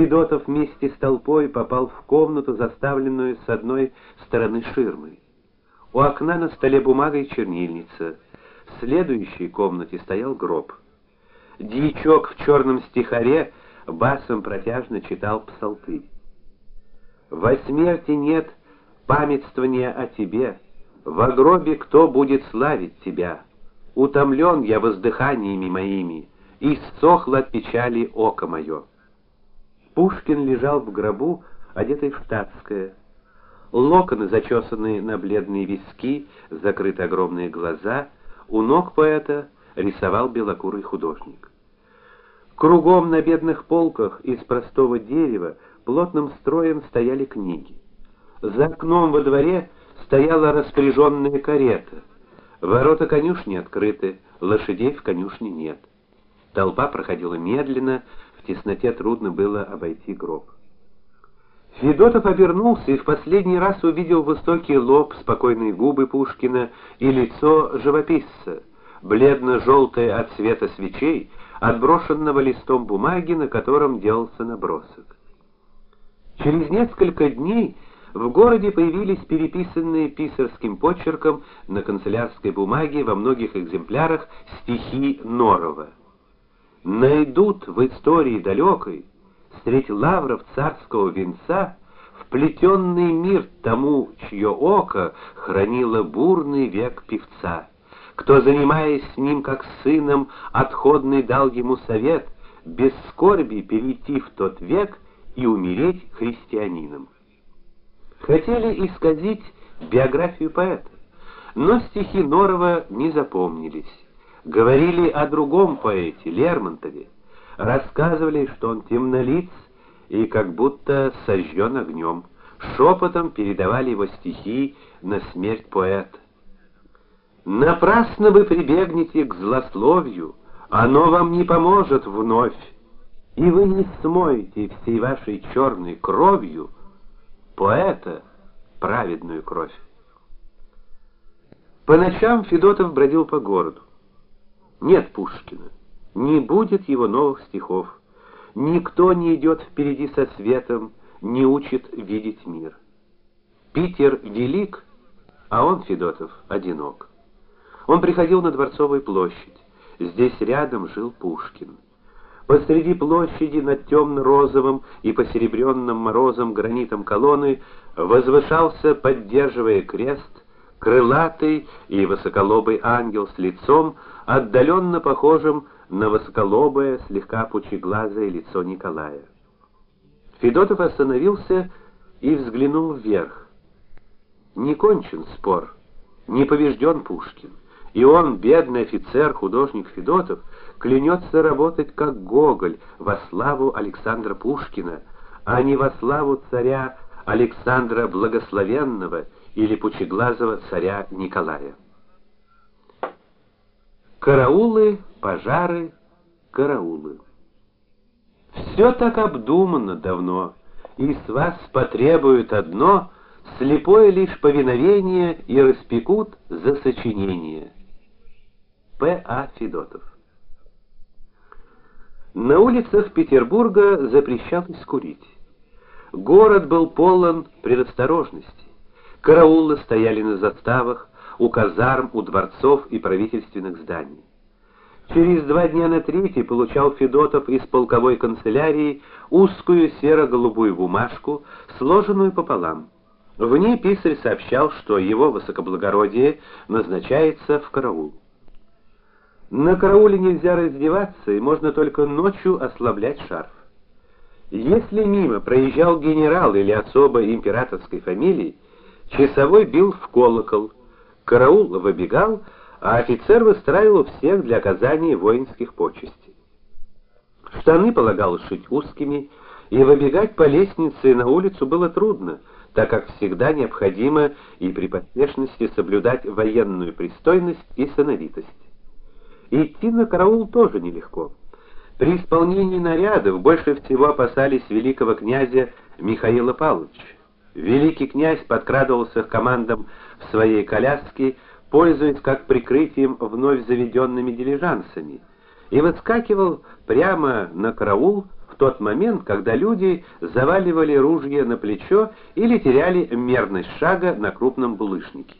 Федотов вместе с толпой попал в комнату, заставленную с одной стороны ширмой. У окна на столе бумага и чернильница. В следующей комнате стоял гроб. Дьячок в черном стихаре басом протяжно читал псалты. Во смерти нет памятствования о тебе, во гробе кто будет славить тебя? Утомлен я воздыханиями моими, и ссохло от печали око мое. Пушкин лежал в гробу, одетый в штатское. Локоны зачесаны на бледные виски, закрыты огромные глаза, у ног поэта рисовал белокурый художник. Кругом на бедных полках из простого дерева плотным строем стояли книги. За окном во дворе стояла распоряженная карета. Ворота конюшни открыты, лошадей в конюшне нет. Толпа проходила медленно, тесноте трудно было обойти гроб. Федотов обернулся и в последний раз увидел высокий лоб, спокойные губы Пушкина и лицо живописца, бледно желтое от света свечей, отброшенного листом бумаги, на котором делался набросок. Через несколько дней в городе появились переписанные писарским почерком на канцелярской бумаге во многих экземплярах стихи Норова. Найдут в истории далекой средь лавров царского венца вплетенный мир тому, чье око хранило бурный век певца. Кто, занимаясь с ним как сыном, отходный дал ему совет без скорби перейти в тот век и умереть христианином хотели исказить биографию поэта, но стихи Норова не запомнились. Говорили о другом поэте, Лермонтове, рассказывали, что он темнолиц и как будто сожжен огнем. Шепотом передавали его стихи на смерть поэта. Напрасно вы прибегнете к злословию, оно вам не поможет вновь, и вы не смоете всей вашей черной кровью поэта праведную кровь. По ночам Федотов бродил по городу. Нет Пушкина, не будет его новых стихов. Никто не идет впереди со светом, не учит видеть мир. Питер велик, а он Федотов одинок. Он приходил на Дворцовую площадь. Здесь рядом жил Пушкин. Посреди площади над темно-розовым и посеребренным морозом гранитом колонны возвышался, поддерживая крест, крылатый и высоколобый ангел с лицом, отдаленно похожим на высоколобое, слегка пучеглазое лицо Николая. Федотов остановился и взглянул вверх. Не кончен спор, не побежден Пушкин. И он, бедный офицер, художник Федотов, клянется работать как Гоголь во славу Александра Пушкина, а не во славу царя Александра Благословенного или пучеглазого царя Николая. Караулы, пожары, караулы. Все так обдумано давно, и с вас потребуют одно слепое лишь повиновение и распекут за сочинение. П.А. Федотов. На улицах Петербурга запрещалось курить. Город был полон предосторожности. Караулы стояли на заставах, у казарм, у дворцов и правительственных зданий. Через два дня на третий получал Федотов из полковой канцелярии узкую серо-голубую бумажку, сложенную пополам. В ней писарь сообщал, что его высокоблагородие назначается в караул. На карауле нельзя раздеваться, и можно только ночью ослаблять шарф. Если мимо проезжал генерал или особо императорской фамилии, часовой бил в колокол, караул выбегал, а офицер выстраивал всех для оказания воинских почестей. Штаны полагалось шить узкими, и выбегать по лестнице на улицу было трудно, так как всегда необходимо и при поспешности соблюдать военную пристойность и сановитость. Идти на караул тоже нелегко. При исполнении нарядов больше всего опасались великого князя Михаила Павловича. Великий князь подкрадывался к командам в своей коляске, пользуясь как прикрытием вновь заведенными дилижансами, и выскакивал прямо на караул в тот момент, когда люди заваливали ружья на плечо или теряли мерность шага на крупном булыжнике.